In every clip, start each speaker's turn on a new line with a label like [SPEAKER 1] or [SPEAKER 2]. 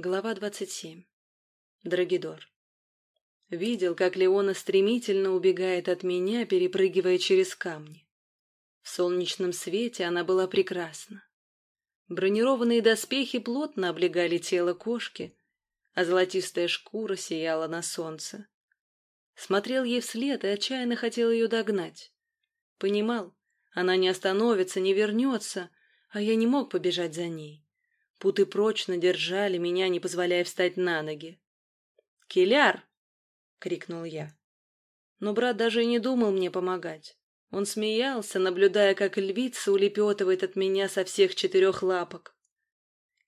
[SPEAKER 1] Глава двадцать семь. Драгидор. Видел, как Леона стремительно убегает от меня, перепрыгивая через камни. В солнечном свете она была прекрасна. Бронированные доспехи плотно облегали тело кошки, а золотистая шкура сияла на солнце. Смотрел ей вслед и отчаянно хотел ее догнать. Понимал, она не остановится, не вернется, а я не мог побежать за ней. Путы прочно держали меня, не позволяя встать на ноги. «Киляр!» — крикнул я. Но брат даже и не думал мне помогать. Он смеялся, наблюдая, как львица улепетывает от меня со всех четырех лапок.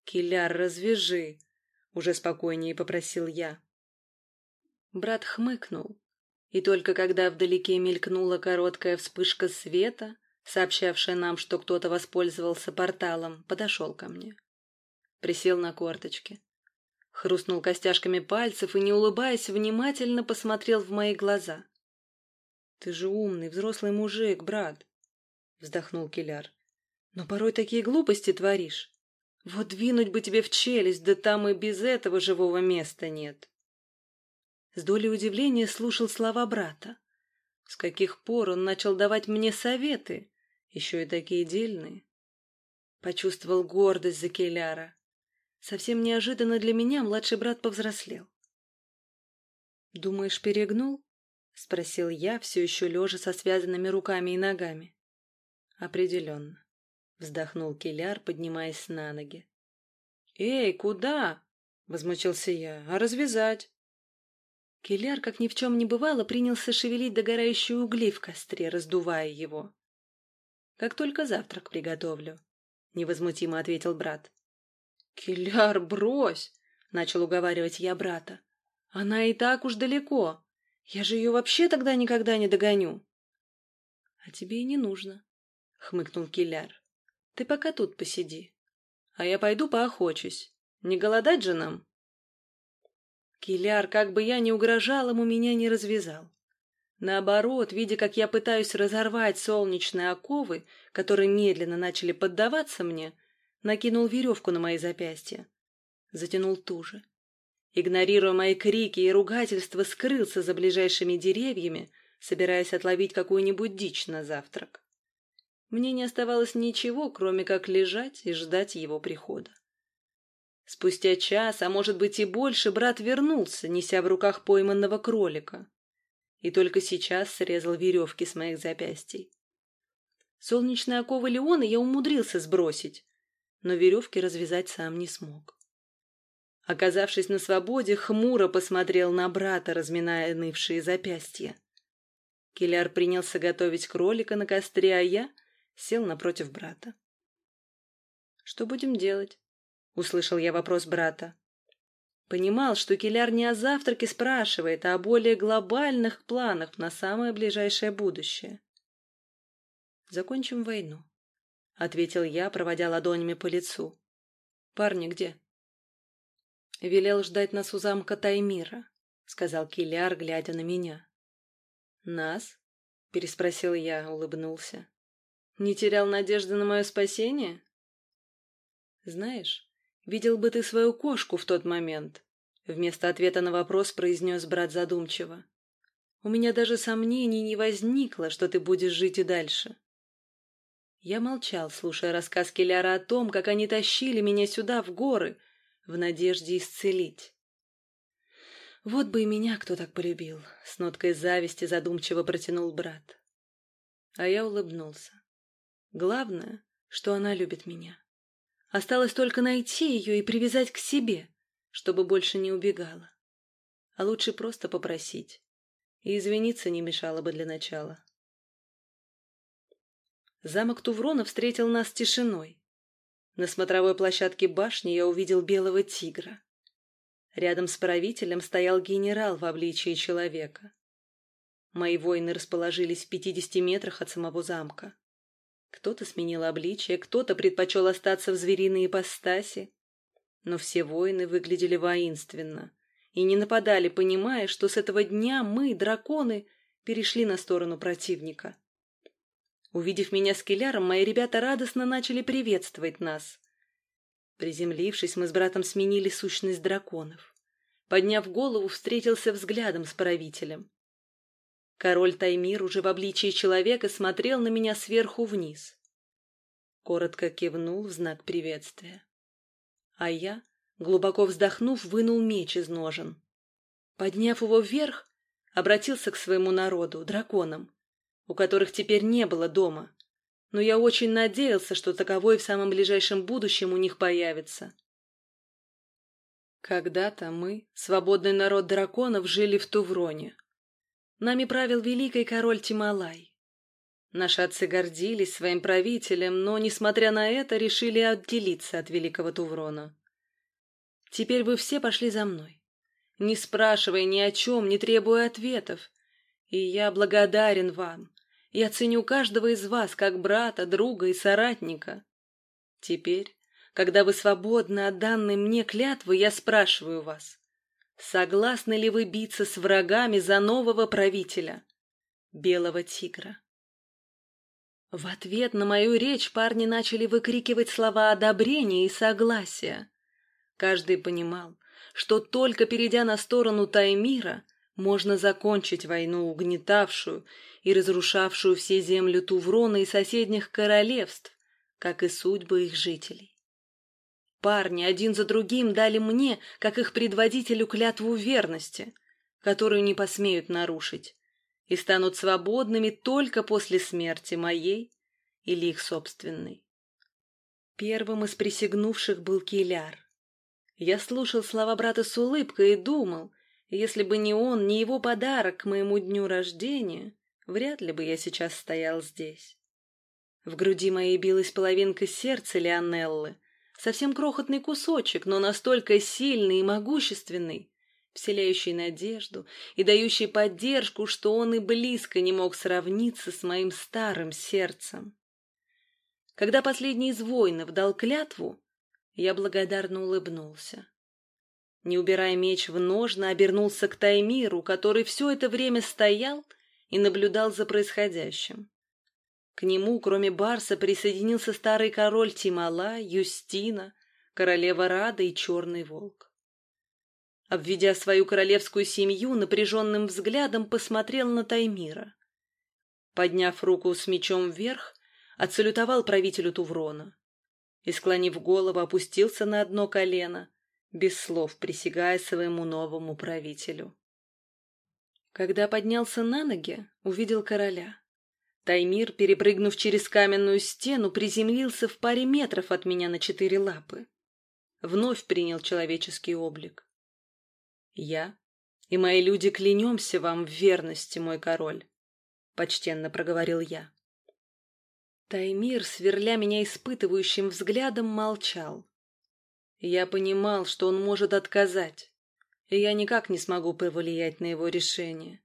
[SPEAKER 1] «Киляр, развяжи!» — уже спокойнее попросил я. Брат хмыкнул, и только когда вдалеке мелькнула короткая вспышка света, сообщавшая нам, что кто-то воспользовался порталом, подошел ко мне присел на корточки. Хрустнул костяшками пальцев и, не улыбаясь, внимательно посмотрел в мои глаза. — Ты же умный, взрослый мужик, брат, — вздохнул Киляр. — Но порой такие глупости творишь. Вот двинуть бы тебе в челюсть, да там и без этого живого места нет. С долей удивления слушал слова брата. С каких пор он начал давать мне советы, еще и такие дельные. Почувствовал гордость за Келяра. Совсем неожиданно для меня младший брат повзрослел. «Думаешь, перегнул?» — спросил я, все еще лежа со связанными руками и ногами. «Определенно», — вздохнул Киляр, поднимаясь на ноги. «Эй, куда?» — возмутился я. «А развязать?» Киляр, как ни в чем не бывало, принялся шевелить догорающие угли в костре, раздувая его. «Как только завтрак приготовлю», — невозмутимо ответил брат. «Киляр, брось!» — начал уговаривать я брата. «Она и так уж далеко. Я же ее вообще тогда никогда не догоню». «А тебе и не нужно», — хмыкнул Киляр. «Ты пока тут посиди, а я пойду поохочусь. Не голодать же нам?» Киляр, как бы я ни угрожал ему, меня не развязал. Наоборот, видя, как я пытаюсь разорвать солнечные оковы, которые медленно начали поддаваться мне, накинул веревку на мои запястья. Затянул туже. Игнорируя мои крики и ругательства, скрылся за ближайшими деревьями, собираясь отловить какую-нибудь дичь на завтрак. Мне не оставалось ничего, кроме как лежать и ждать его прихода. Спустя час, а может быть и больше, брат вернулся, неся в руках пойманного кролика. И только сейчас срезал веревки с моих запястий. Солнечные оковы Леона я умудрился сбросить, но веревки развязать сам не смог. Оказавшись на свободе, хмуро посмотрел на брата, разминая нывшие запястья. Киляр принялся готовить кролика на костре, а я сел напротив брата. «Что будем делать?» — услышал я вопрос брата. Понимал, что Киляр не о завтраке спрашивает, а о более глобальных планах на самое ближайшее будущее. «Закончим войну», ответил я, проводя ладонями по лицу. Парни где? Велел ждать нас у замка Таймира, сказал Киляр, глядя на меня. Нас? переспросил я, улыбнулся. Не терял надежды на мое спасение? Знаешь, видел бы ты свою кошку в тот момент, вместо ответа на вопрос произнес брат задумчиво. У меня даже сомнений не возникло, что ты будешь жить и дальше. Я молчал, слушая рассказ Келяра о том, как они тащили меня сюда, в горы, в надежде исцелить. «Вот бы и меня кто так полюбил!» — с ноткой зависти задумчиво протянул брат. А я улыбнулся. «Главное, что она любит меня. Осталось только найти ее и привязать к себе, чтобы больше не убегала. А лучше просто попросить. И извиниться не мешало бы для начала». Замок Туврона встретил нас тишиной. На смотровой площадке башни я увидел белого тигра. Рядом с правителем стоял генерал в обличии человека. Мои воины расположились в пятидесяти метрах от самого замка. Кто-то сменил обличие, кто-то предпочел остаться в звериной ипостаси. Но все воины выглядели воинственно и не нападали, понимая, что с этого дня мы, драконы, перешли на сторону противника. Увидев меня с Келяром, мои ребята радостно начали приветствовать нас. Приземлившись, мы с братом сменили сущность драконов. Подняв голову, встретился взглядом с правителем. Король Таймир уже в обличии человека смотрел на меня сверху вниз. Коротко кивнул в знак приветствия. А я, глубоко вздохнув, вынул меч из ножен. Подняв его вверх, обратился к своему народу, драконам, у которых теперь не было дома. Но я очень надеялся, что таковой в самом ближайшем будущем у них появится. Когда-то мы, свободный народ драконов, жили в Тувроне. Нами правил великий король Тималай. Наши отцы гордились своим правителем, но, несмотря на это, решили отделиться от великого Туврона. Теперь вы все пошли за мной, не спрашивая ни о чем, не требуя ответов. И я благодарен вам. Я ценю каждого из вас как брата, друга и соратника. Теперь, когда вы свободны от данной мне клятвы, я спрашиваю вас, Согласны ли вы биться с врагами за нового правителя, белого тигра? В ответ на мою речь парни начали выкрикивать слова одобрения и согласия. Каждый понимал, что только перейдя на сторону Таймира, можно закончить войну, угнетавшую и разрушавшую все земли Туврона и соседних королевств, как и судьбы их жителей. Парни один за другим дали мне, как их предводителю, клятву верности, которую не посмеют нарушить, и станут свободными только после смерти моей или их собственной. Первым из присягнувших был Киляр. Я слушал слова брата с улыбкой и думал, если бы не он, не его подарок к моему дню рождения, вряд ли бы я сейчас стоял здесь. В груди моей билась половинка сердца Леонеллы — Совсем крохотный кусочек, но настолько сильный и могущественный, вселяющий надежду и дающий поддержку, что он и близко не мог сравниться с моим старым сердцем. Когда последний из воинов дал клятву, я благодарно улыбнулся. Не убирая меч в ножны, обернулся к Таймиру, который все это время стоял и наблюдал за происходящим. К нему, кроме Барса, присоединился старый король Тимала, Юстина, королева Рада и Черный Волк. Обведя свою королевскую семью, напряженным взглядом посмотрел на Таймира. Подняв руку с мечом вверх, отсалютовал правителю Туврона и, склонив голову, опустился на одно колено, без слов присягая своему новому правителю. Когда поднялся на ноги, увидел короля. Таймир, перепрыгнув через каменную стену, приземлился в паре метров от меня на четыре лапы. Вновь принял человеческий облик. «Я и мои люди клянемся вам в верности, мой король», — почтенно проговорил я. Таймир, сверля меня испытывающим взглядом, молчал. Я понимал, что он может отказать, и я никак не смогу повлиять на его решение.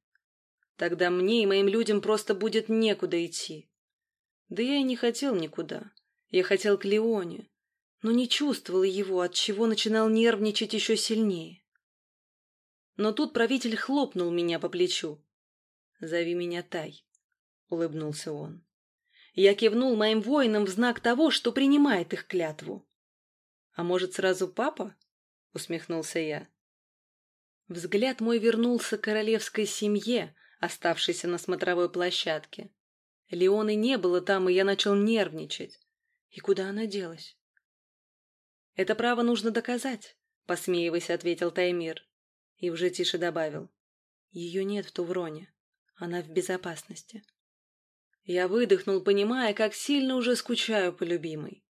[SPEAKER 1] Тогда мне и моим людям просто будет некуда идти. Да я и не хотел никуда. Я хотел к Леоне, но не чувствовал его, от чего начинал нервничать еще сильнее. Но тут правитель хлопнул меня по плечу. «Зови меня Тай», — улыбнулся он. Я кивнул моим воинам в знак того, что принимает их клятву. «А может, сразу папа?» — усмехнулся я. Взгляд мой вернулся к королевской семье, оставшейся на смотровой площадке. Леоны не было там, и я начал нервничать. И куда она делась? «Это право нужно доказать», — посмеиваясь, ответил Таймир. И уже тише добавил. «Ее нет в Тувроне. Она в безопасности». Я выдохнул, понимая, как сильно уже скучаю по любимой.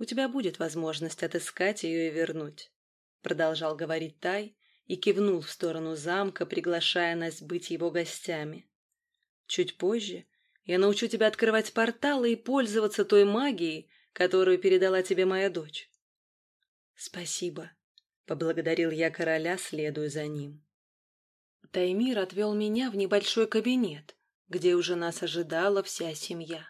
[SPEAKER 1] «У тебя будет возможность отыскать ее и вернуть», — продолжал говорить Тай, и кивнул в сторону замка, приглашая нас быть его гостями. Чуть позже я научу тебя открывать порталы и пользоваться той магией, которую передала тебе моя дочь. Спасибо, поблагодарил я короля, следуя за ним. Таймир отвел меня в небольшой кабинет, где уже нас ожидала вся семья.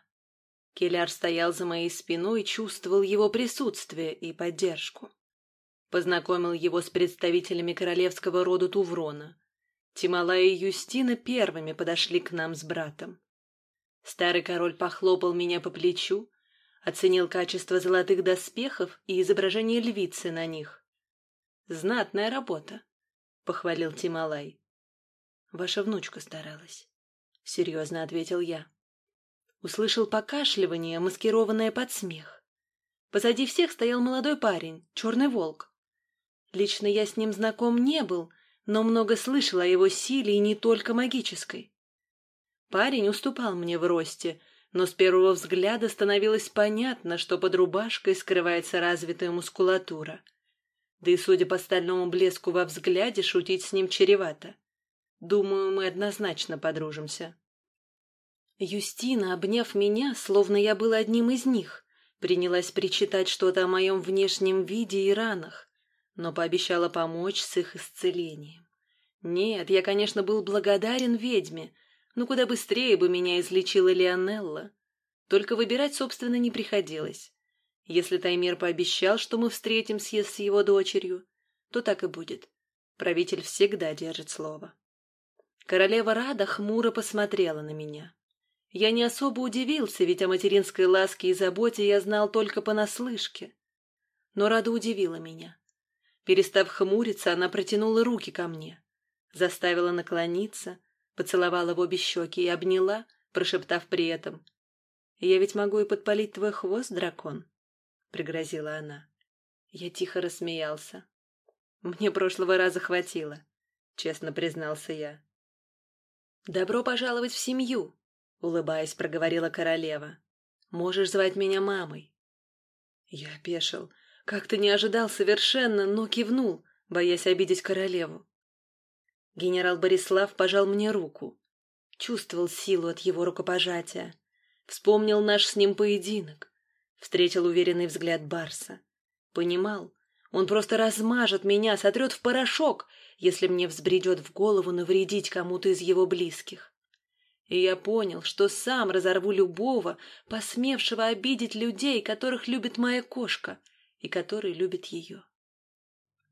[SPEAKER 1] Келяр стоял за моей спиной чувствовал его присутствие и поддержку. Познакомил его с представителями королевского рода Туврона. Тимала и Юстина первыми подошли к нам с братом. Старый король похлопал меня по плечу, оценил качество золотых доспехов и изображение львицы на них. «Знатная работа», — похвалил Тималай. «Ваша внучка старалась», — серьезно ответил я. Услышал покашливание, маскированное под смех. Позади всех стоял молодой парень, черный волк. Лично я с ним знаком не был, но много слышал о его силе и не только магической. Парень уступал мне в росте, но с первого взгляда становилось понятно, что под рубашкой скрывается развитая мускулатура. Да и, судя по стальному блеску во взгляде, шутить с ним чревато. Думаю, мы однозначно подружимся. Юстина, обняв меня, словно я был одним из них, принялась причитать что-то о моем внешнем виде и ранах, но пообещала помочь с их исцелением. Нет, я, конечно, был благодарен ведьме, но куда быстрее бы меня излечила Лионелла. Только выбирать, собственно, не приходилось. Если Таймир пообещал, что мы встретимся с его дочерью, то так и будет. Правитель всегда держит слово. Королева Рада хмуро посмотрела на меня. Я не особо удивился, ведь о материнской ласке и заботе я знал только понаслышке. Но Рада удивила меня. Перестав хмуриться, она протянула руки ко мне, заставила наклониться, поцеловала в обе щеки и обняла, прошептав при этом. «Я ведь могу и подпалить твой хвост, дракон», — пригрозила она. Я тихо рассмеялся. «Мне прошлого раза хватило», — честно признался я. «Добро пожаловать в семью», — улыбаясь, проговорила королева. «Можешь звать меня мамой». Я опешил. Как-то не ожидал совершенно, но кивнул, боясь обидеть королеву. Генерал Борислав пожал мне руку. Чувствовал силу от его рукопожатия. Вспомнил наш с ним поединок. Встретил уверенный взгляд Барса. Понимал, он просто размажет меня, сотрет в порошок, если мне взбредет в голову навредить кому-то из его близких. И я понял, что сам разорву любого, посмевшего обидеть людей, которых любит моя кошка и который любит ее.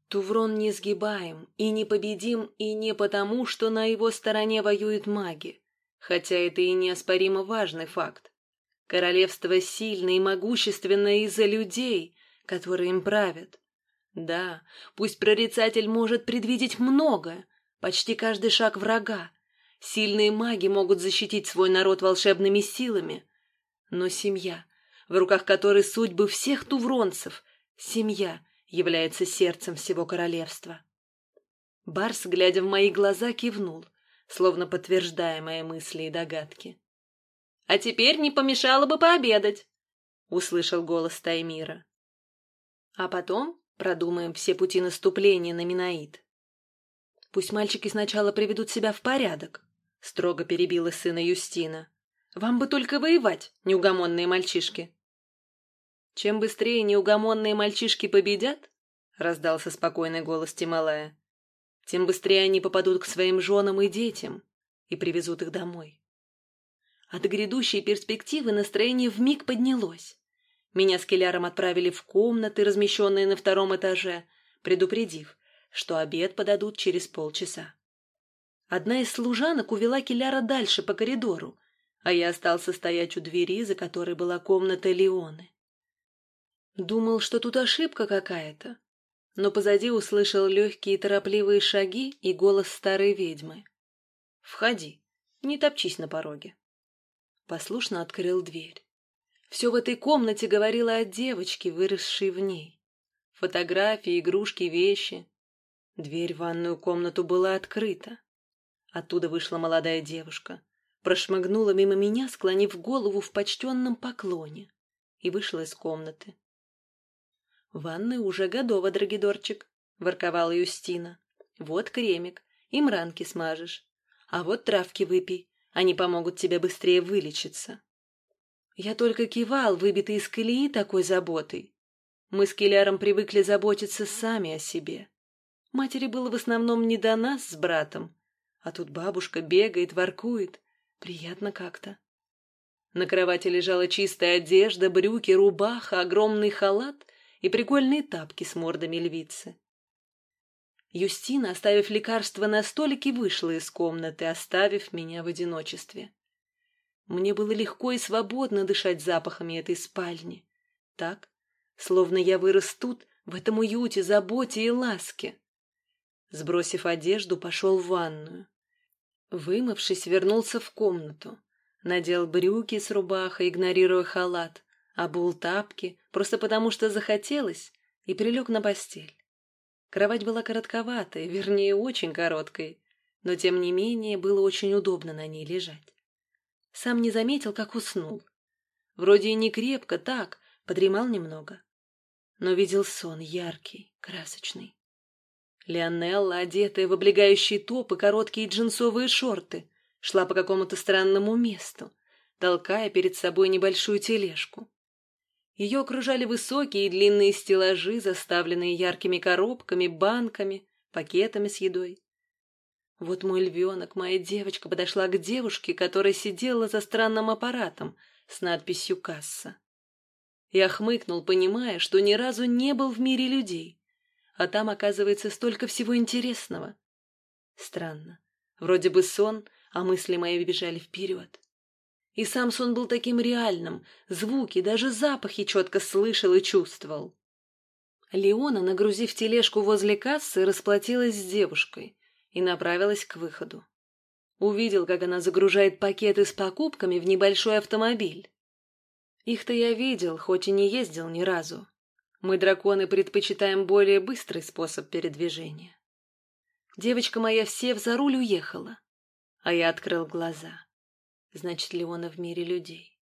[SPEAKER 1] Туврон несгибаем и непобедим и не потому, что на его стороне воюют маги, хотя это и неоспоримо важный факт. Королевство сильное и могущественное из-за людей, которые им правят. Да, пусть прорицатель может предвидеть многое, почти каждый шаг врага, Сильные маги могут защитить свой народ волшебными силами. Но семья, в руках которой судьбы всех тувронцев, семья является сердцем всего королевства. Барс, глядя в мои глаза, кивнул, словно подтверждая мои мысли и догадки. — А теперь не помешало бы пообедать, — услышал голос Таймира. — А потом продумаем все пути наступления на Минаид. Пусть мальчики сначала приведут себя в порядок, — строго перебила сына Юстина. «Вам бы только воевать, неугомонные мальчишки!» «Чем быстрее неугомонные мальчишки победят, — раздался спокойный голос Тималая, — тем быстрее они попадут к своим женам и детям и привезут их домой». От грядущей перспективы настроение вмиг поднялось. Меня с Келяром отправили в комнаты, размещенные на втором этаже, предупредив, что обед подадут через полчаса. Одна из служанок увела Киляра дальше по коридору, а я остался стоять у двери, за которой была комната Леоны. Думал, что тут ошибка какая-то, но позади услышал легкие торопливые шаги и голос старой ведьмы. «Входи, не топчись на пороге». Послушно открыл дверь. Все в этой комнате говорило о девочке, выросшей в ней. Фотографии, игрушки, вещи. Дверь в ванную комнату была открыта. Оттуда вышла молодая девушка, прошмыгнула мимо меня, склонив голову в почтенном поклоне, и вышла из комнаты. «Ванна уже готова, драгидорчик», — ворковала Юстина. «Вот кремик, и мранки смажешь. А вот травки выпей, они помогут тебе быстрее вылечиться». Я только кивал, выбитый из колеи такой заботой. Мы с Киляром привыкли заботиться сами о себе. Матери было в основном не до нас с братом, а тут бабушка бегает, воркует. Приятно как-то. На кровати лежала чистая одежда, брюки, рубаха, огромный халат и прикольные тапки с мордами львицы. Юстина, оставив лекарство на столике, вышла из комнаты, оставив меня в одиночестве. Мне было легко и свободно дышать запахами этой спальни. Так, словно я вырос тут, в этом уюте, заботе и ласке. Сбросив одежду, пошел в ванную. Вымывшись, вернулся в комнату. Надел брюки с рубахой, игнорируя халат, обул тапки, просто потому что захотелось, и прилег на постель. Кровать была коротковатой, вернее, очень короткой, но тем не менее было очень удобно на ней лежать. Сам не заметил, как уснул. Вроде и не крепко, так, подремал немного. Но видел сон яркий, красочный. Леонелла, одетая в облегающий топ и короткие джинсовые шорты, шла по какому-то странному месту, толкая перед собой небольшую тележку. Ее окружали высокие и длинные стеллажи, заставленные яркими коробками, банками, пакетами с едой. Вот мой львенок, моя девочка, подошла к девушке, которая сидела за странным аппаратом с надписью «Касса». Я хмыкнул, понимая, что ни разу не был в мире людей а там, оказывается, столько всего интересного. Странно. Вроде бы сон, а мысли мои бежали вперед. И сам сон был таким реальным, звуки, даже запахи четко слышал и чувствовал. Леона, нагрузив тележку возле кассы, расплатилась с девушкой и направилась к выходу. Увидел, как она загружает пакеты с покупками в небольшой автомобиль. Их-то я видел, хоть и не ездил ни разу. Мы, драконы, предпочитаем более быстрый способ передвижения. Девочка моя, сев за руль, уехала. А я открыл глаза. Значит, Леона в мире людей.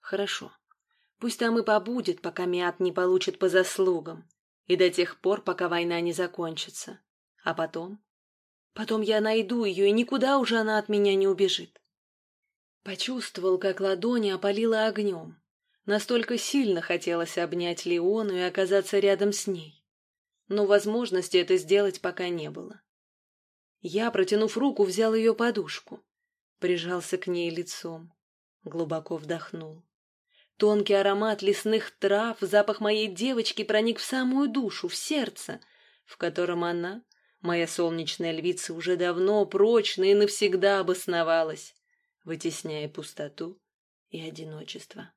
[SPEAKER 1] Хорошо. Пусть там и побудет, пока Миат не получит по заслугам. И до тех пор, пока война не закончится. А потом? Потом я найду ее, и никуда уже она от меня не убежит. Почувствовал, как ладони опалило огнем. Настолько сильно хотелось обнять Леону и оказаться рядом с ней. Но возможности это сделать пока не было. Я, протянув руку, взял ее подушку. Прижался к ней лицом. Глубоко вдохнул. Тонкий аромат лесных трав, запах моей девочки проник в самую душу, в сердце, в котором она, моя солнечная львица, уже давно прочно и навсегда обосновалась, вытесняя пустоту и одиночество.